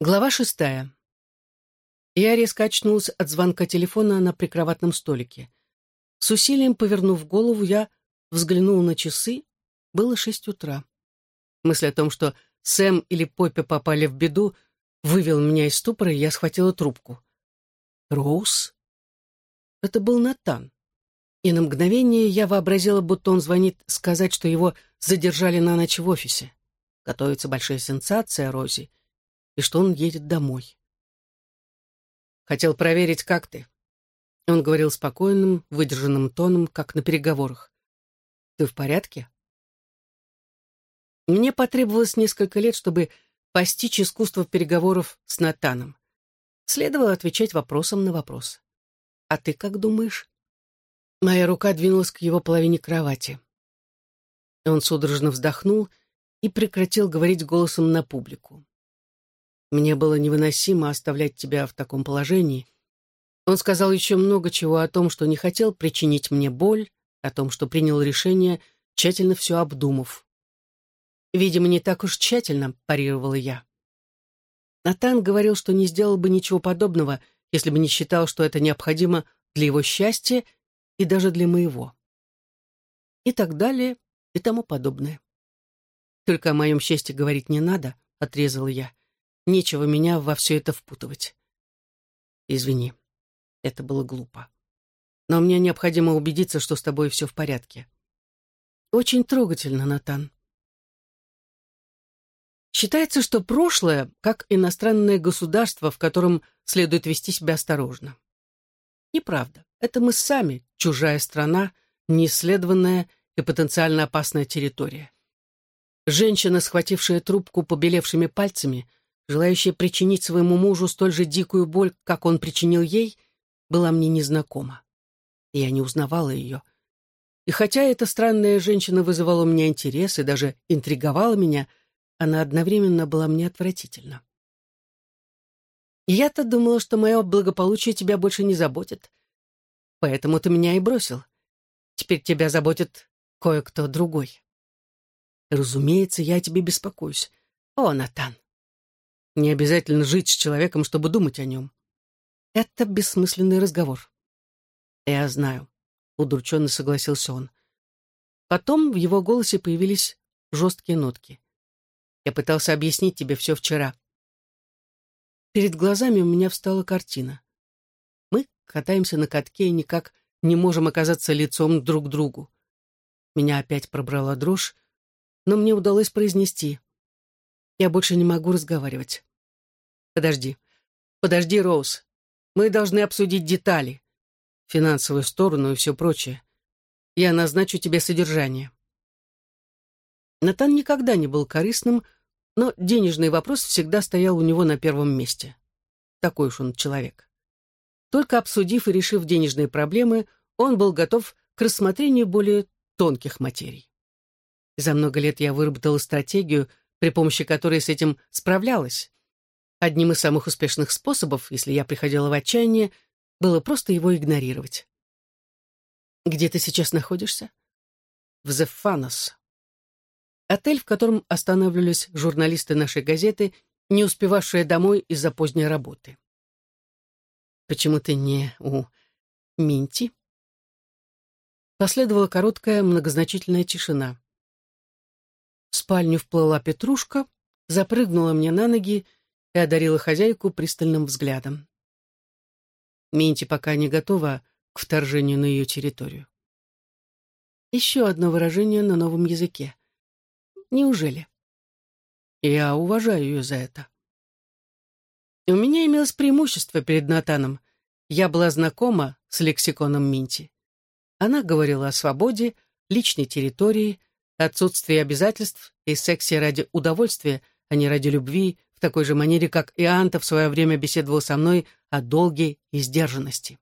Глава шестая. Я резко очнулась от звонка телефона на прикроватном столике. С усилием повернув голову, я взглянула на часы. Было шесть утра. Мысль о том, что Сэм или Поппи попали в беду, вывел меня из ступора, и я схватила трубку. «Роуз?» Это был Натан. И на мгновение я вообразила, будто он звонит сказать, что его задержали на ночь в офисе. Готовится большая сенсация, Рози и что он едет домой. Хотел проверить, как ты. Он говорил спокойным, выдержанным тоном, как на переговорах. Ты в порядке? Мне потребовалось несколько лет, чтобы постичь искусство переговоров с Натаном. Следовало отвечать вопросом на вопрос. «А ты как думаешь?» Моя рука двинулась к его половине кровати. Он судорожно вздохнул и прекратил говорить голосом на публику. Мне было невыносимо оставлять тебя в таком положении. Он сказал еще много чего о том, что не хотел причинить мне боль, о том, что принял решение, тщательно все обдумав. «Видимо, не так уж тщательно», — парировала я. Натан говорил, что не сделал бы ничего подобного, если бы не считал, что это необходимо для его счастья и даже для моего. И так далее, и тому подобное. «Только о моем счастье говорить не надо», — отрезала я. Нечего меня во все это впутывать. Извини, это было глупо. Но мне необходимо убедиться, что с тобой все в порядке. Очень трогательно, Натан. Считается, что прошлое как иностранное государство, в котором следует вести себя осторожно. Неправда. Это мы сами, чужая страна, неисследованная и потенциально опасная территория. Женщина, схватившая трубку побелевшими пальцами, желающая причинить своему мужу столь же дикую боль, как он причинил ей, была мне незнакома. Я не узнавала ее. И хотя эта странная женщина вызывала у меня интерес и даже интриговала меня, она одновременно была мне отвратительна. Я-то думала, что мое благополучие тебя больше не заботит. Поэтому ты меня и бросил. Теперь тебя заботит кое-кто другой. Разумеется, я о тебе беспокоюсь. О, Натан, не обязательно жить с человеком, чтобы думать о нем. Это бессмысленный разговор. Я знаю, удрученно согласился он. Потом в его голосе появились жесткие нотки. Я пытался объяснить тебе все вчера. Перед глазами у меня встала картина. Мы катаемся на катке и никак не можем оказаться лицом друг к другу. Меня опять пробрала дрожь, но мне удалось произнести. Я больше не могу разговаривать. Подожди. Подожди, Роуз. Мы должны обсудить детали. Финансовую сторону и все прочее. Я назначу тебе содержание. Натан никогда не был корыстным, но денежный вопрос всегда стоял у него на первом месте. Такой уж он человек. Только обсудив и решив денежные проблемы, он был готов к рассмотрению более тонких материй. За много лет я выработала стратегию, при помощи которой с этим справлялась. Одним из самых успешных способов, если я приходила в отчаяние, было просто его игнорировать. «Где ты сейчас находишься?» «В Зефанос». Отель, в котором останавливались журналисты нашей газеты, не успевавшие домой из-за поздней работы. «Почему ты не у Минти?» Последовала короткая многозначительная тишина. В спальню вплыла Петрушка, запрыгнула мне на ноги и одарила хозяйку пристальным взглядом. Минти пока не готова к вторжению на ее территорию. Еще одно выражение на новом языке. Неужели? Я уважаю ее за это. И у меня имелось преимущество перед Натаном. Я была знакома с лексиконом Минти. Она говорила о свободе, личной территории, отсутствии обязательств и сексе ради удовольствия, а не ради любви, в такой же манере, как и Анта в свое время беседовал со мной о долге и сдержанности.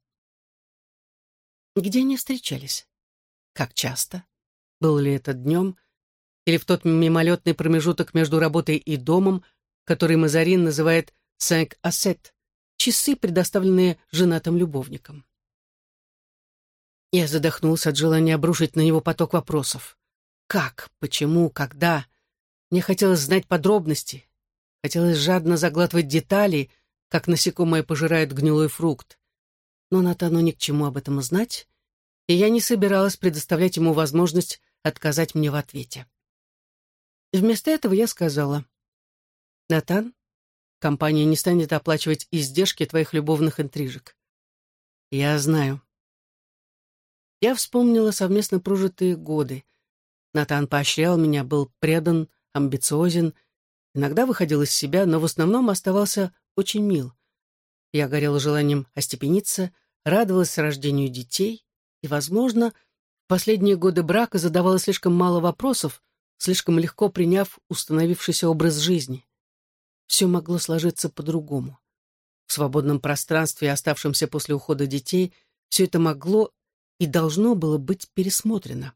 Где они встречались? Как часто? Был ли это днем? Или в тот мимолетный промежуток между работой и домом, который Мазарин называет «cinq ассет» — часы, предоставленные женатым любовникам? Я задохнулся от желания обрушить на него поток вопросов. Как? Почему? Когда? Мне хотелось знать подробности, Хотелось жадно заглатывать детали, как насекомое пожирает гнилой фрукт. Но Натану ни к чему об этом знать, и я не собиралась предоставлять ему возможность отказать мне в ответе. Вместо этого я сказала, «Натан, компания не станет оплачивать издержки твоих любовных интрижек». «Я знаю». Я вспомнила совместно прожитые годы. Натан поощрял меня, был предан, амбициозен, иногда выходил из себя, но в основном оставался очень мил. Я горела желанием остепениться, радовалась рождению детей и, возможно, в последние годы брака задавала слишком мало вопросов, слишком легко приняв установившийся образ жизни. Все могло сложиться по-другому. В свободном пространстве, оставшемся после ухода детей, все это могло и должно было быть пересмотрено.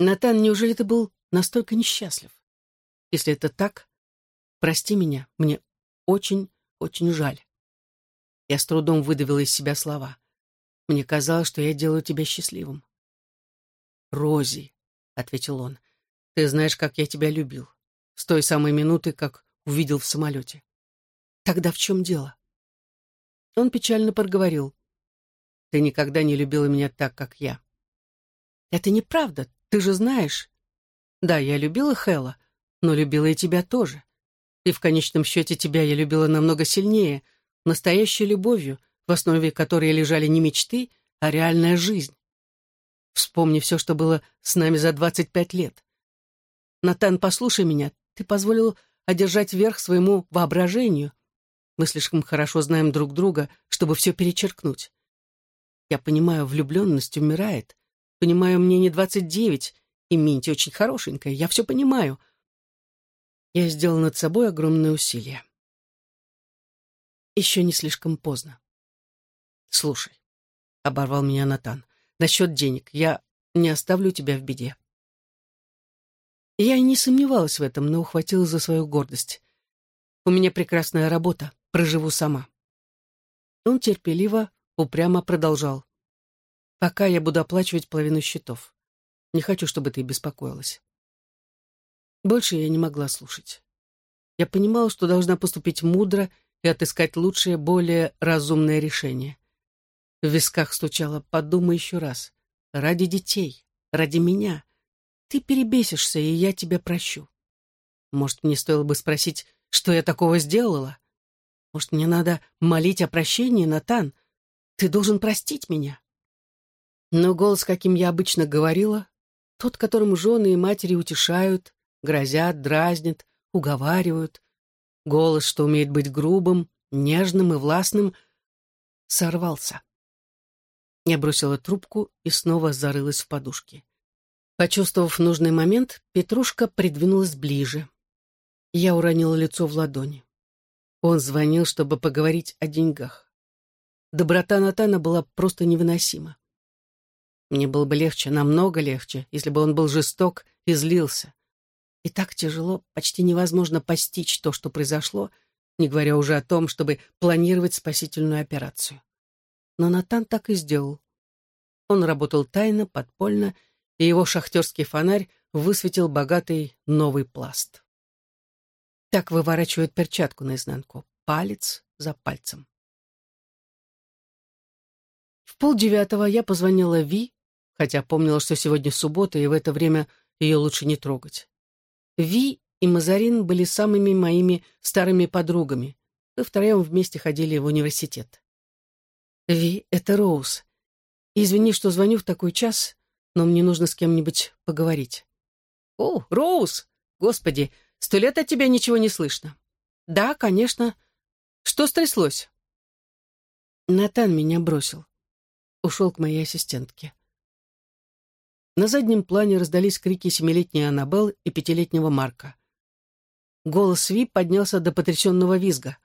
Натан, неужели ты был настолько несчастлив? Если это так, прости меня, мне очень, очень жаль. Я с трудом выдавила из себя слова. Мне казалось, что я делаю тебя счастливым. «Рози», — ответил он, — «ты знаешь, как я тебя любил. С той самой минуты, как увидел в самолете. Тогда в чем дело?» Он печально проговорил. «Ты никогда не любила меня так, как я». «Это неправда, ты же знаешь». «Да, я любила Хэлла, но любила и тебя тоже. И в конечном счете тебя я любила намного сильнее, настоящей любовью, в основе которой лежали не мечты, а реальная жизнь. Вспомни все, что было с нами за 25 лет. Натан, послушай меня, ты позволил одержать верх своему воображению. Мы слишком хорошо знаем друг друга, чтобы все перечеркнуть. Я понимаю, влюбленность умирает. Понимаю, мне не 29, и Минти очень хорошенькая, я все понимаю. Я сделал над собой огромное усилие. Еще не слишком поздно. «Слушай», — оборвал меня Натан, — «насчет денег. Я не оставлю тебя в беде». Я и не сомневалась в этом, но ухватила за свою гордость. «У меня прекрасная работа, проживу сама». Он терпеливо, упрямо продолжал. «Пока я буду оплачивать половину счетов. Не хочу, чтобы ты беспокоилась». Больше я не могла слушать. Я понимала, что должна поступить мудро и отыскать лучшее, более разумное решение. В висках стучало «Подумай еще раз. Ради детей, ради меня. Ты перебесишься, и я тебя прощу». Может, мне стоило бы спросить, что я такого сделала? Может, мне надо молить о прощении, Натан? Ты должен простить меня. Но голос, каким я обычно говорила, тот, которым жены и матери утешают, грозят, дразнят, уговаривают, голос, что умеет быть грубым, нежным и властным, сорвался. Я бросила трубку и снова зарылась в подушки. Почувствовав нужный момент, Петрушка придвинулась ближе. Я уронила лицо в ладони. Он звонил, чтобы поговорить о деньгах. Доброта Натана была просто невыносима. Мне было бы легче, намного легче, если бы он был жесток и злился. И так тяжело, почти невозможно постичь то, что произошло, не говоря уже о том, чтобы планировать спасительную операцию но Натан так и сделал. Он работал тайно, подпольно, и его шахтерский фонарь высветил богатый новый пласт. Так выворачивают перчатку наизнанку, палец за пальцем. В полдевятого я позвонила Ви, хотя помнила, что сегодня суббота, и в это время ее лучше не трогать. Ви и Мазарин были самыми моими старыми подругами. Мы втроем вместе ходили в университет. «Ви, это Роуз. Извини, что звоню в такой час, но мне нужно с кем-нибудь поговорить». «О, Роуз! Господи, сто лет от тебя ничего не слышно». «Да, конечно. Что стряслось?» Натан меня бросил. Ушел к моей ассистентке. На заднем плане раздались крики семилетней Аннабелл и пятилетнего Марка. Голос Ви поднялся до потрясенного визга.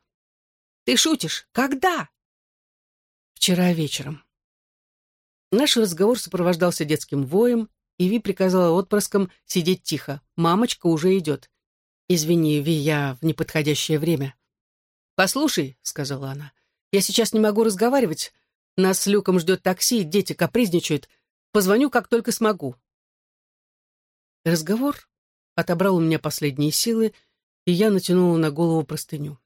«Ты шутишь? Когда?» Вчера вечером. Наш разговор сопровождался детским воем, и Ви приказала отпрыскам сидеть тихо. «Мамочка уже идет». «Извини, Ви, я в неподходящее время». «Послушай», — сказала она, — «я сейчас не могу разговаривать. Нас с Люком ждет такси, дети капризничают. Позвоню, как только смогу». Разговор отобрал у меня последние силы, и я натянула на голову простыню.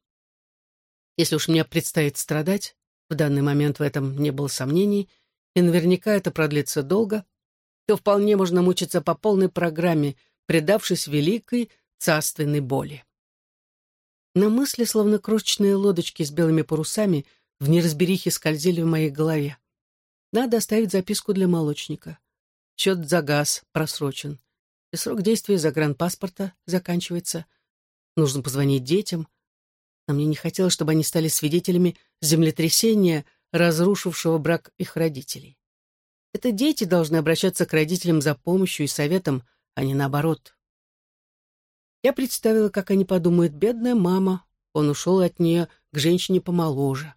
Если уж мне предстоит страдать, в данный момент в этом не было сомнений, и наверняка это продлится долго, то вполне можно мучиться по полной программе, предавшись великой царственной боли. На мысли, словно крошечные лодочки с белыми парусами, в неразберихе скользили в моей голове. Надо оставить записку для молочника. Счет за газ просрочен. И срок действия загранпаспорта заканчивается. Нужно позвонить детям. Но мне не хотелось, чтобы они стали свидетелями землетрясения, разрушившего брак их родителей. Это дети должны обращаться к родителям за помощью и советом, а не наоборот. Я представила, как они подумают, бедная мама, он ушел от нее к женщине помоложе.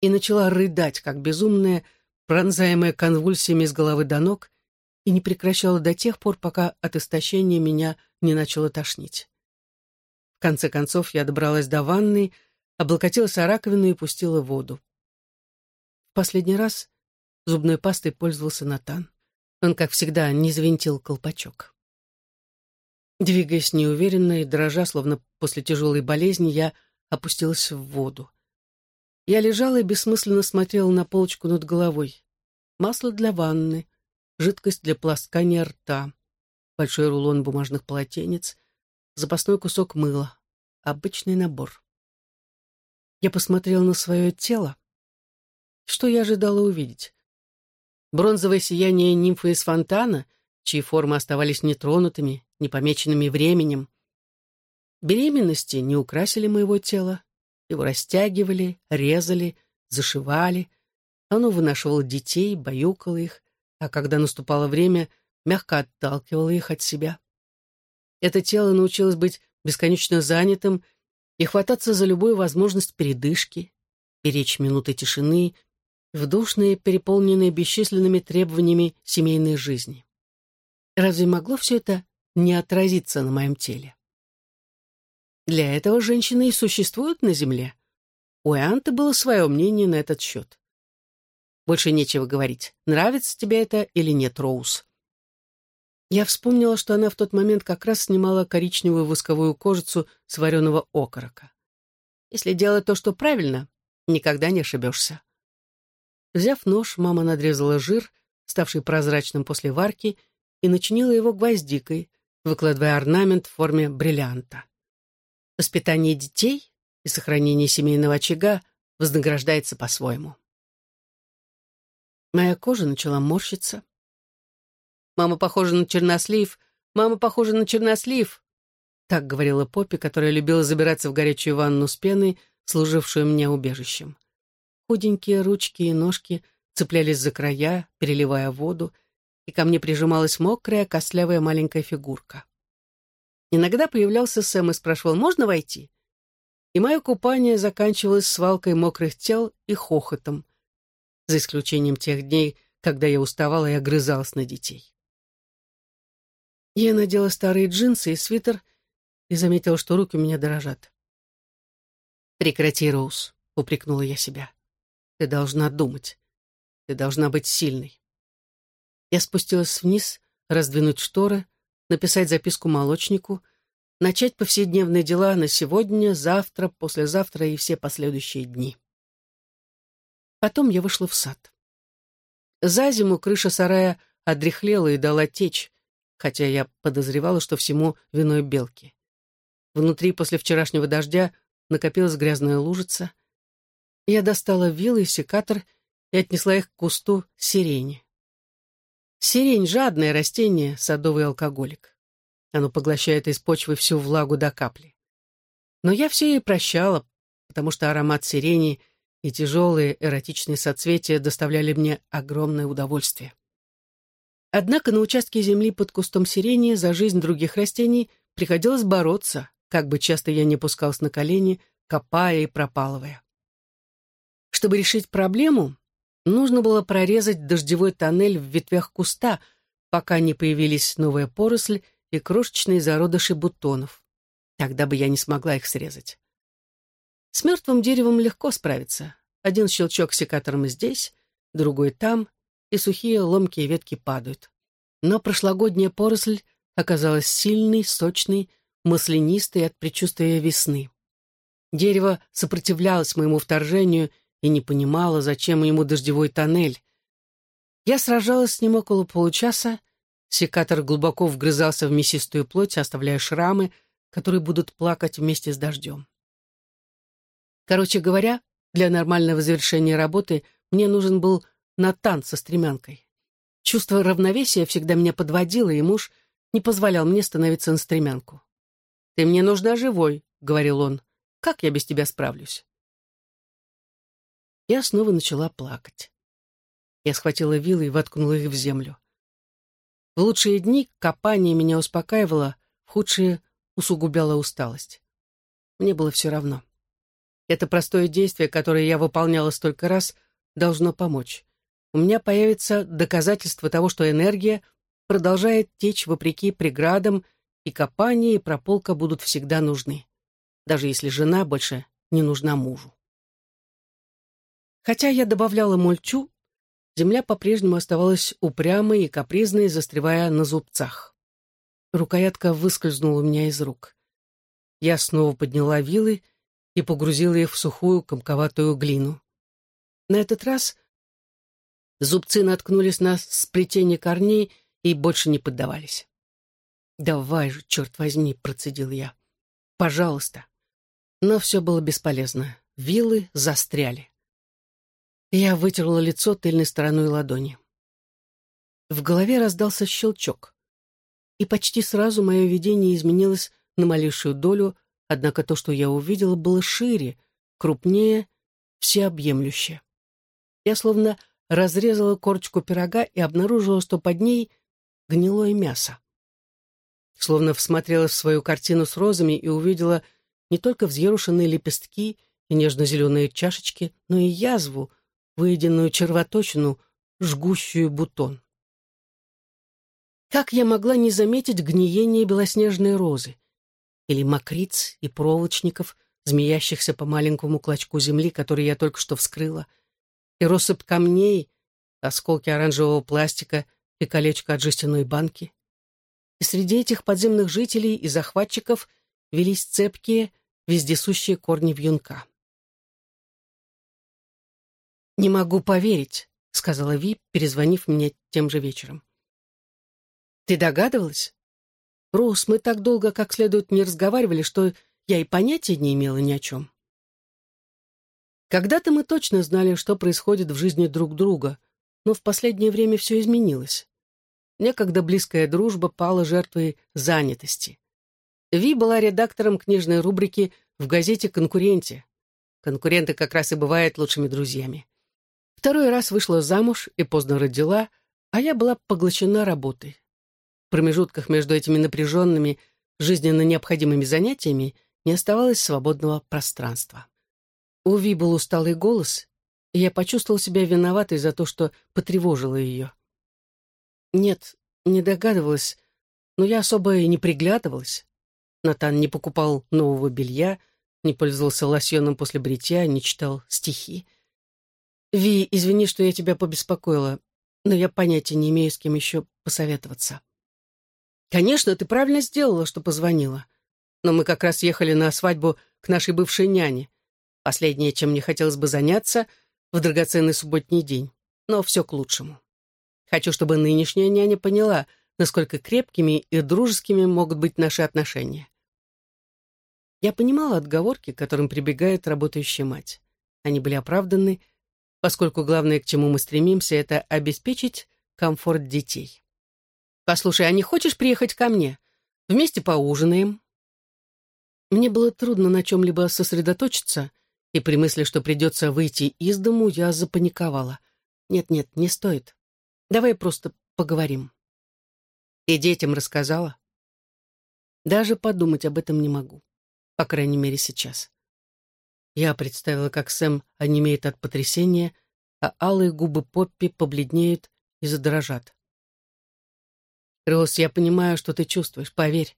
И начала рыдать, как безумная, пронзаемая конвульсиями с головы до ног, и не прекращала до тех пор, пока от истощения меня не начало тошнить. В конце концов я добралась до ванной, облокотилась о раковину и пустила воду. В последний раз зубной пастой пользовался Натан. Он, как всегда, не завинтил колпачок. Двигаясь неуверенно и дрожа, словно после тяжелой болезни, я опустилась в воду. Я лежала и бессмысленно смотрела на полочку над головой. Масло для ванны, жидкость для пласкания рта, большой рулон бумажных полотенец, запасной кусок мыла, обычный набор. Я посмотрела на свое тело. Что я ожидала увидеть? Бронзовое сияние нимфы из фонтана, чьи формы оставались нетронутыми, непомеченными временем. Беременности не украсили моего тела. Его растягивали, резали, зашивали. Оно вынашивало детей, баюкало их, а когда наступало время, мягко отталкивало их от себя. Это тело научилось быть бесконечно занятым и хвататься за любую возможность передышки, беречь минуты тишины в душные, переполненные бесчисленными требованиями семейной жизни. Разве могло все это не отразиться на моем теле. Для этого женщины и существуют на Земле. У Эанты было свое мнение на этот счет. Больше нечего говорить, нравится тебе это или нет, Роуз. Я вспомнила, что она в тот момент как раз снимала коричневую восковую кожицу с вареного окорока. Если делать то, что правильно, никогда не ошибешься. Взяв нож, мама надрезала жир, ставший прозрачным после варки, и начинила его гвоздикой, выкладывая орнамент в форме бриллианта. Воспитание детей и сохранение семейного очага вознаграждается по-своему. Моя кожа начала морщиться. «Мама похожа на чернослив! Мама похожа на чернослив!» Так говорила Поппи, которая любила забираться в горячую ванну с пеной, служившую мне убежищем. Худенькие ручки и ножки цеплялись за края, переливая воду, и ко мне прижималась мокрая, костлявая маленькая фигурка. Иногда появлялся Сэм и спрашивал, можно войти? И мое купание заканчивалось свалкой мокрых тел и хохотом, за исключением тех дней, когда я уставала и огрызалась на детей. Я надела старые джинсы и свитер и заметила, что руки у меня дрожат. «Прекрати, Роуз», — упрекнула я себя. «Ты должна думать. Ты должна быть сильной». Я спустилась вниз, раздвинуть шторы, написать записку молочнику, начать повседневные дела на сегодня, завтра, послезавтра и все последующие дни. Потом я вышла в сад. За зиму крыша сарая одряхлела и дала течь, хотя я подозревала, что всему виной белки. Внутри после вчерашнего дождя накопилась грязная лужица. Я достала вилы и секатор и отнесла их к кусту сирени. Сирень — жадное растение, садовый алкоголик. Оно поглощает из почвы всю влагу до капли. Но я все ей прощала, потому что аромат сирени и тяжелые эротичные соцветия доставляли мне огромное удовольствие. Однако на участке земли под кустом сирени за жизнь других растений приходилось бороться, как бы часто я не пускался на колени, копая и пропалывая. Чтобы решить проблему, Нужно было прорезать дождевой тоннель в ветвях куста, пока не появились новая поросль и крошечные зародыши бутонов. Тогда бы я не смогла их срезать. С мертвым деревом легко справиться. Один щелчок секатором здесь, другой там, и сухие ломкие ветки падают. Но прошлогодняя поросль оказалась сильной, сочной, маслянистый от предчувствия весны. Дерево сопротивлялось моему вторжению и не понимало, зачем ему дождевой тоннель. Я сражалась с ним около получаса, секатор глубоко вгрызался в мясистую плоть, оставляя шрамы, которые будут плакать вместе с дождем. Короче говоря, для нормального завершения работы мне нужен был Натан со стремянкой. Чувство равновесия всегда меня подводило, и муж не позволял мне становиться на стремянку. «Ты мне нужна живой», — говорил он. «Как я без тебя справлюсь?» Я снова начала плакать. Я схватила вилы и воткнула их в землю. В лучшие дни копание меня успокаивало, в худшие усугубляло усталость. Мне было все равно. Это простое действие, которое я выполняла столько раз, должно помочь. У меня появится доказательство того, что энергия продолжает течь вопреки преградам, и копание и прополка будут всегда нужны, даже если жена больше не нужна мужу. Хотя я добавляла мульчу, земля по-прежнему оставалась упрямой и капризной, застревая на зубцах. Рукоятка выскользнула у меня из рук. Я снова подняла вилы и погрузила их в сухую комковатую глину. На этот раз зубцы наткнулись на сплетение корней и больше не поддавались. «Давай же, черт возьми», — процедил я. «Пожалуйста». Но все было бесполезно. Вилы застряли. Я вытерла лицо тыльной стороной ладони. В голове раздался щелчок. И почти сразу мое видение изменилось на малейшую долю, Однако то, что я увидела, было шире, крупнее, всеобъемлюще. Я словно разрезала корочку пирога и обнаружила, что под ней гнилое мясо. Словно всмотрелась в свою картину с розами и увидела не только взъерушенные лепестки и нежно-зеленые чашечки, но и язву, выеденную червоточину, жгущую бутон. Как я могла не заметить гниение белоснежной розы? или мокриц и проволочников, змеящихся по маленькому клочку земли, который я только что вскрыла, и россыпь камней, осколки оранжевого пластика и колечко от жестяной банки. И среди этих подземных жителей и захватчиков велись цепкие, вездесущие корни вьюнка. «Не могу поверить», — сказала Ви, перезвонив мне тем же вечером. «Ты догадывалась?» Роуз, мы так долго как следует не разговаривали, что я и понятия не имела ни о чем. Когда-то мы точно знали, что происходит в жизни друг друга, но в последнее время все изменилось. Некогда близкая дружба пала жертвой занятости. Ви была редактором книжной рубрики в газете «Конкуренте». Конкуренты как раз и бывают лучшими друзьями. Второй раз вышла замуж и поздно родила, а я была поглощена работой. В промежутках между этими напряженными, жизненно необходимыми занятиями не оставалось свободного пространства. У Ви был усталый голос, и я почувствовал себя виноватой за то, что потревожила ее. Нет, не догадывалась, но я особо и не приглядывалась. Натан не покупал нового белья, не пользовался лосьоном после бритья, не читал стихи. «Ви, извини, что я тебя побеспокоила, но я понятия не имею, с кем еще посоветоваться». «Конечно, ты правильно сделала, что позвонила. Но мы как раз ехали на свадьбу к нашей бывшей няне. Последнее, чем мне хотелось бы заняться в драгоценный субботний день. Но все к лучшему. Хочу, чтобы нынешняя няня поняла, насколько крепкими и дружескими могут быть наши отношения. Я понимала отговорки, к которым прибегает работающая мать. Они были оправданы, поскольку главное, к чему мы стремимся, это обеспечить комфорт детей. «Послушай, а не хочешь приехать ко мне? Вместе поужинаем». Мне было трудно на чем-либо сосредоточиться, и при мысли, что придется выйти из дому, я запаниковала. «Нет-нет, не стоит. Давай просто поговорим». И детям рассказала. Даже подумать об этом не могу. По крайней мере, сейчас. Я представила, как Сэм онемеет от потрясения, а алые губы Поппи побледнеют и задрожат. Рос, я понимаю, что ты чувствуешь, поверь.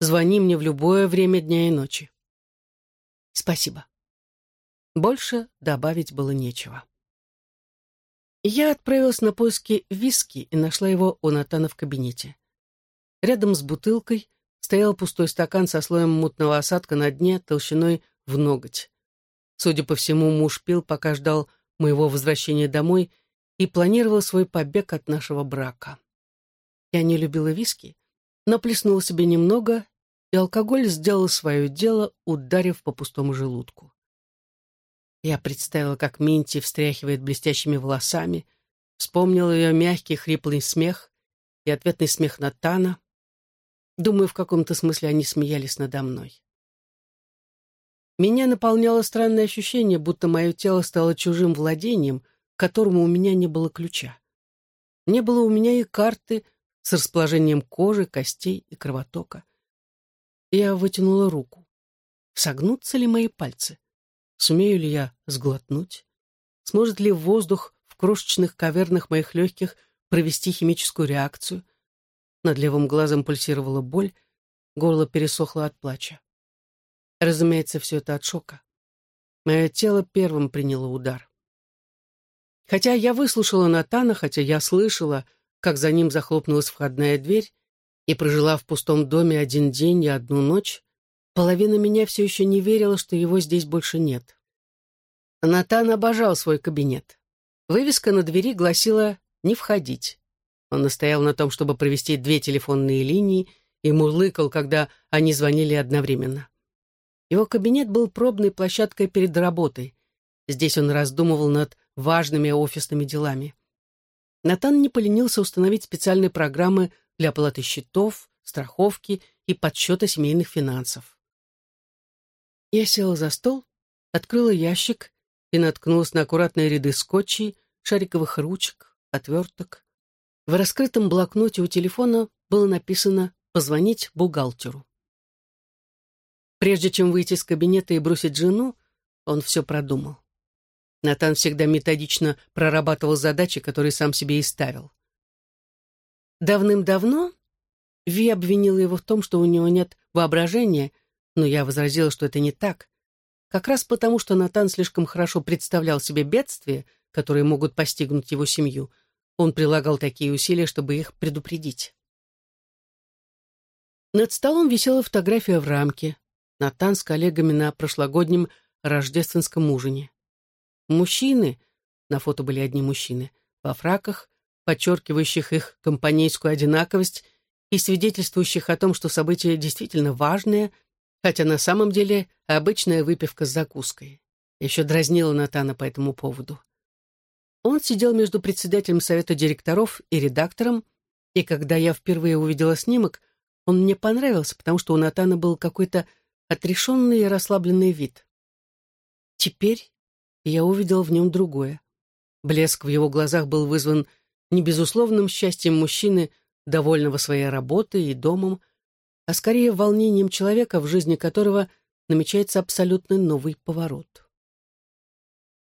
Звони мне в любое время дня и ночи. Спасибо. Больше добавить было нечего. Я отправилась на поиски виски и нашла его у Натана в кабинете. Рядом с бутылкой, стоял пустой стакан со слоем мутного осадка на дне толщиной в ноготь. Судя по всему, муж пил, пока ждал моего возвращения домой и планировал свой побег от нашего брака. Я не любила виски, но плеснула себе немного, и алкоголь сделал свое дело, ударив по пустому желудку. Я представила, как Минти встряхивает блестящими волосами, вспомнила ее мягкий хриплый смех и ответный смех Натана. Думаю, в каком-то смысле они смеялись надо мной. Меня наполняло странное ощущение, будто мое тело стало чужим владением, к которому у меня не было ключа. Не было у меня и карты с расположением кожи, костей и кровотока. Я вытянула руку. Согнутся ли мои пальцы? Сумею ли я сглотнуть? Сможет ли воздух в крошечных кавернах моих легких провести химическую реакцию? Над левым глазом пульсировала боль, горло пересохло от плача. Разумеется, все это от шока. Мое тело первым приняло удар. Хотя я выслушала Натана, хотя я слышала, как за ним захлопнулась входная дверь, и прожила в пустом доме один день и одну ночь, Половина меня все еще не верила, что его здесь больше нет. Натан обожал свой кабинет. Вывеска на двери гласила «Не входить». Он настоял на том, чтобы провести две телефонные линии, и мурлыкал, когда они звонили одновременно. Его кабинет был пробной площадкой перед работой. Здесь он раздумывал над важными офисными делами. Натан не поленился установить специальные программы для оплаты счетов, страховки и подсчета семейных финансов. Я села за стол, открыла ящик и наткнулась на аккуратные ряды скотчей, шариковых ручек, отверток. В раскрытом блокноте у телефона было написано «Позвонить бухгалтеру». Прежде чем выйти из кабинета и бросить жену, он все продумал. Натан всегда методично прорабатывал задачи, которые сам себе и ставил. Давным-давно Ви обвинила его в том, что у него нет воображения но я возразила, что это не так. Как раз потому, что Натан слишком хорошо представлял себе бедствия, которые могут постигнуть его семью, он прилагал такие усилия, чтобы их предупредить. Над столом висела фотография в рамке. Натан с коллегами на прошлогоднем рождественском ужине. Мужчины, на фото были одни мужчины, во фраках, подчеркивающих их компанейскую одинаковость и свидетельствующих о том, что событие действительно важное — хотя на самом деле обычная выпивка с закуской. Еще дразнила Натана по этому поводу. Он сидел между председателем совета директоров и редактором, и когда я впервые увидела снимок, он мне понравился, потому что у Натана был какой-то отрешенный и расслабленный вид. Теперь я увидел в нем другое. Блеск в его глазах был вызван не безусловным счастьем мужчины, довольного своей работой и домом, а скорее волнением человека, в жизни которого намечается абсолютно новый поворот.